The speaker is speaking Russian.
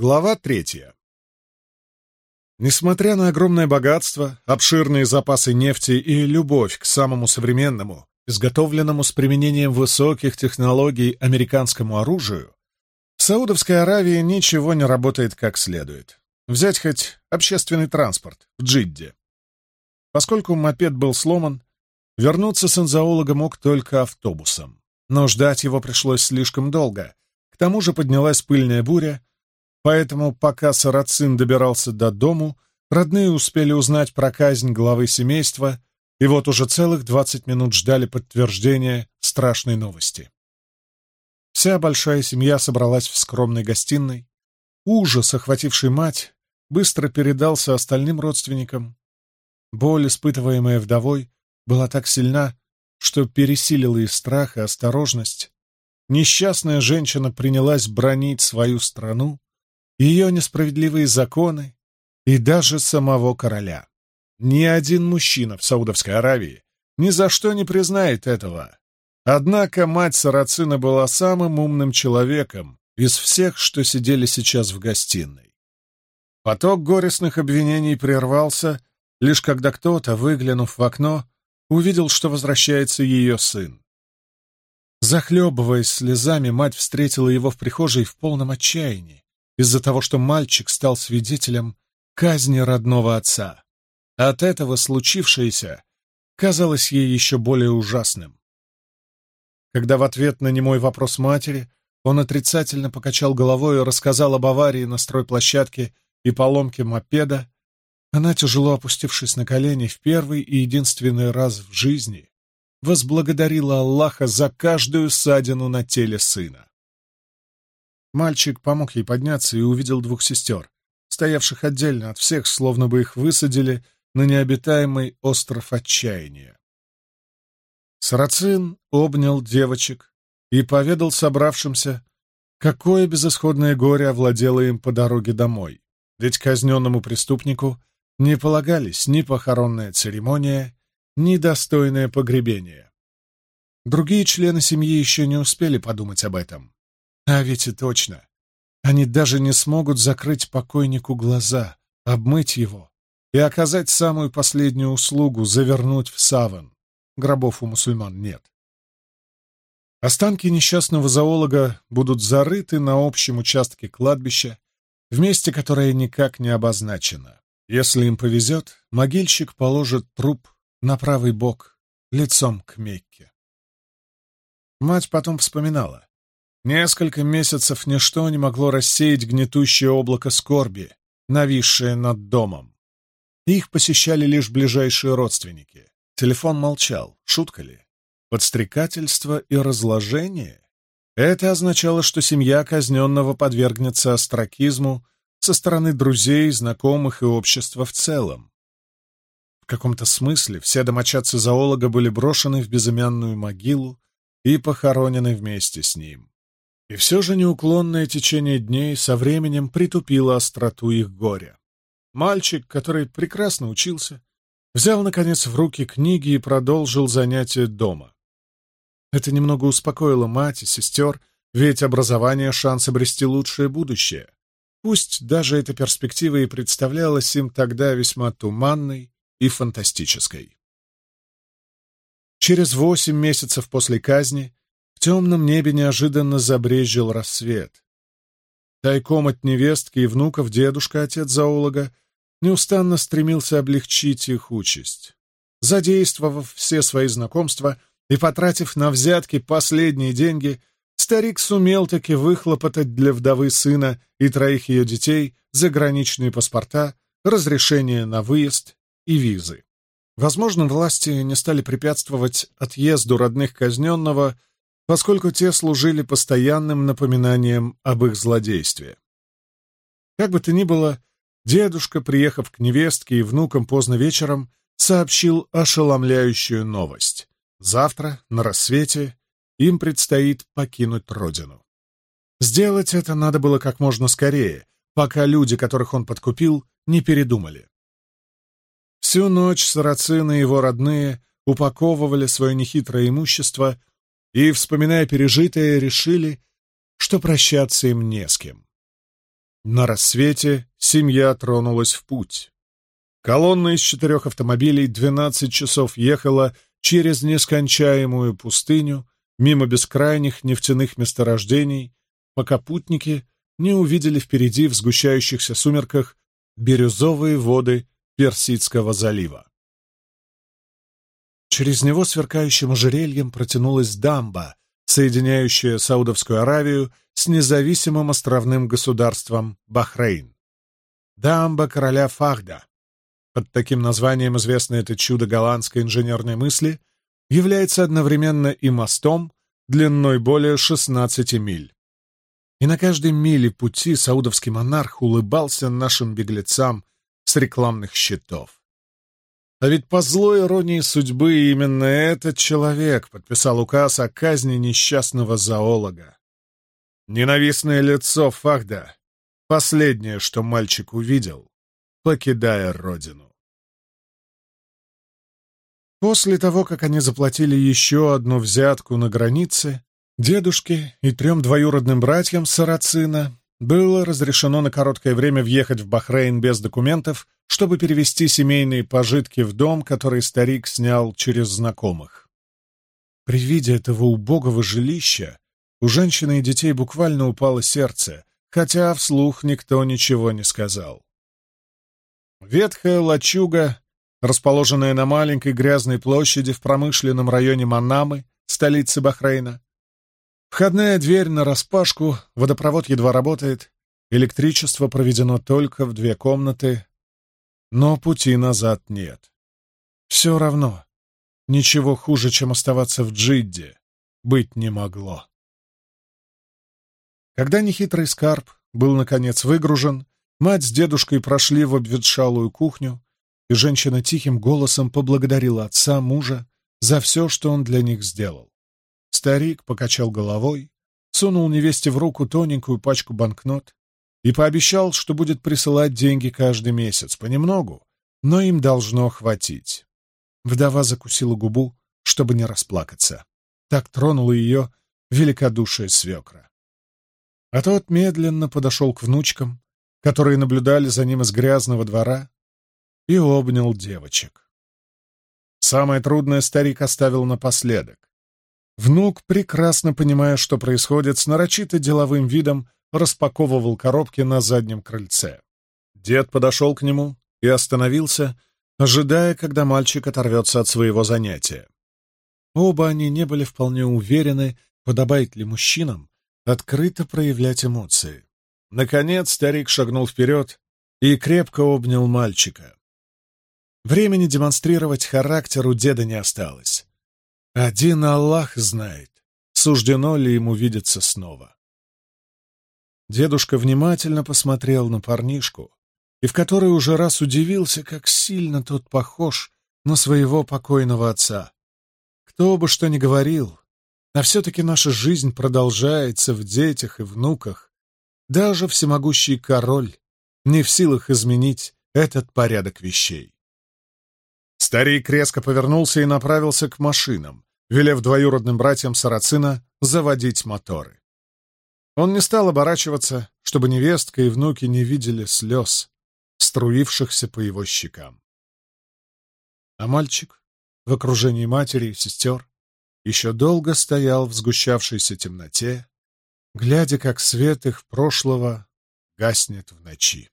Глава третья. Несмотря на огромное богатство, обширные запасы нефти и любовь к самому современному, изготовленному с применением высоких технологий американскому оружию, в Саудовской Аравии ничего не работает как следует. Взять хоть общественный транспорт в Джидде. Поскольку мопед был сломан, вернуться санзоолога мог только автобусом. Но ждать его пришлось слишком долго. К тому же поднялась пыльная буря — Поэтому, пока Сарацин добирался до дому, родные успели узнать про казнь главы семейства, и вот уже целых 20 минут ждали подтверждения страшной новости. Вся большая семья собралась в скромной гостиной. Ужас, охвативший мать, быстро передался остальным родственникам. Боль, испытываемая вдовой, была так сильна, что пересилила и страх, и осторожность. Несчастная женщина принялась бронить свою страну, ее несправедливые законы и даже самого короля. Ни один мужчина в Саудовской Аравии ни за что не признает этого. Однако мать Сарацина была самым умным человеком из всех, что сидели сейчас в гостиной. Поток горестных обвинений прервался, лишь когда кто-то, выглянув в окно, увидел, что возвращается ее сын. Захлебываясь слезами, мать встретила его в прихожей в полном отчаянии из-за того, что мальчик стал свидетелем казни родного отца. А от этого случившееся казалось ей еще более ужасным. Когда в ответ на немой вопрос матери он отрицательно покачал головой и рассказал об аварии на стройплощадке и поломке мопеда, она, тяжело опустившись на колени в первый и единственный раз в жизни, возблагодарила Аллаха за каждую ссадину на теле сына. Мальчик помог ей подняться и увидел двух сестер, стоявших отдельно от всех, словно бы их высадили на необитаемый остров отчаяния. Сарацин обнял девочек и поведал собравшимся, какое безысходное горе овладело им по дороге домой, ведь казненному преступнику не полагались ни похоронная церемония, ни достойное погребение. Другие члены семьи еще не успели подумать об этом. А ведь и точно. Они даже не смогут закрыть покойнику глаза, обмыть его и оказать самую последнюю услугу — завернуть в саван. Гробов у мусульман нет. Останки несчастного зоолога будут зарыты на общем участке кладбища, в месте, которое никак не обозначено. Если им повезет, могильщик положит труп на правый бок, лицом к Мекке. Мать потом вспоминала. Несколько месяцев ничто не могло рассеять гнетущее облако скорби, нависшее над домом. Их посещали лишь ближайшие родственники. Телефон молчал. Шутка ли? Подстрекательство и разложение? Это означало, что семья казненного подвергнется астракизму со стороны друзей, знакомых и общества в целом. В каком-то смысле все домочадцы зоолога были брошены в безымянную могилу и похоронены вместе с ним. И все же неуклонное течение дней со временем притупило остроту их горя. Мальчик, который прекрасно учился, взял, наконец, в руки книги и продолжил занятия дома. Это немного успокоило мать и сестер, ведь образование — шанс обрести лучшее будущее. Пусть даже эта перспектива и представлялась им тогда весьма туманной и фантастической. Через восемь месяцев после казни в темном небе неожиданно забрежил рассвет. Тайком от невестки и внуков дедушка, отец зоолога, неустанно стремился облегчить их участь. Задействовав все свои знакомства и потратив на взятки последние деньги, старик сумел таки выхлопотать для вдовы сына и троих ее детей заграничные паспорта, разрешение на выезд и визы. Возможно, власти не стали препятствовать отъезду родных казненного поскольку те служили постоянным напоминанием об их злодействе. Как бы то ни было, дедушка, приехав к невестке и внукам поздно вечером, сообщил ошеломляющую новость. Завтра, на рассвете, им предстоит покинуть родину. Сделать это надо было как можно скорее, пока люди, которых он подкупил, не передумали. Всю ночь сарацины и его родные упаковывали свое нехитрое имущество и, вспоминая пережитое, решили, что прощаться им не с кем. На рассвете семья тронулась в путь. Колонна из четырех автомобилей 12 часов ехала через нескончаемую пустыню, мимо бескрайних нефтяных месторождений, пока путники не увидели впереди в сгущающихся сумерках бирюзовые воды Персидского залива. Через него сверкающим ожерельем протянулась дамба, соединяющая Саудовскую Аравию с независимым островным государством Бахрейн. Дамба короля Фахда. Под таким названием известно это чудо голландской инженерной мысли, является одновременно и мостом длиной более 16 миль. И на каждой миле пути саудовский монарх улыбался нашим беглецам с рекламных щитов. А ведь по злой иронии судьбы именно этот человек подписал указ о казни несчастного зоолога. Ненавистное лицо Фахда — последнее, что мальчик увидел, покидая родину. После того, как они заплатили еще одну взятку на границе, дедушке и трем двоюродным братьям Сарацина, было разрешено на короткое время въехать в Бахрейн без документов, чтобы перевести семейные пожитки в дом, который старик снял через знакомых. При виде этого убогого жилища у женщины и детей буквально упало сердце, хотя вслух никто ничего не сказал. Ветхая лачуга, расположенная на маленькой грязной площади в промышленном районе Манамы, столицы Бахрейна, Входная дверь нараспашку, водопровод едва работает, электричество проведено только в две комнаты, но пути назад нет. Все равно, ничего хуже, чем оставаться в Джидде, быть не могло. Когда нехитрый скарб был, наконец, выгружен, мать с дедушкой прошли в обветшалую кухню, и женщина тихим голосом поблагодарила отца мужа за все, что он для них сделал. Старик покачал головой, сунул невесте в руку тоненькую пачку банкнот и пообещал, что будет присылать деньги каждый месяц, понемногу, но им должно хватить. Вдова закусила губу, чтобы не расплакаться. Так тронула ее великодушие свекра. А тот медленно подошел к внучкам, которые наблюдали за ним из грязного двора, и обнял девочек. Самое трудное старик оставил напоследок. Внук, прекрасно понимая, что происходит, с нарочито деловым видом распаковывал коробки на заднем крыльце. Дед подошел к нему и остановился, ожидая, когда мальчик оторвется от своего занятия. Оба они не были вполне уверены, подобает ли мужчинам открыто проявлять эмоции. Наконец старик шагнул вперед и крепко обнял мальчика. Времени демонстрировать характер у деда не осталось. Один Аллах знает, суждено ли ему видеться снова. Дедушка внимательно посмотрел на парнишку и в который уже раз удивился, как сильно тот похож на своего покойного отца. Кто бы что ни говорил, а все-таки наша жизнь продолжается в детях и внуках. Даже всемогущий король не в силах изменить этот порядок вещей. Старик резко повернулся и направился к машинам велев двоюродным братьям Сарацина заводить моторы. Он не стал оборачиваться, чтобы невестка и внуки не видели слез, струившихся по его щекам. А мальчик в окружении матери и сестер еще долго стоял в сгущавшейся темноте, глядя, как свет их прошлого гаснет в ночи.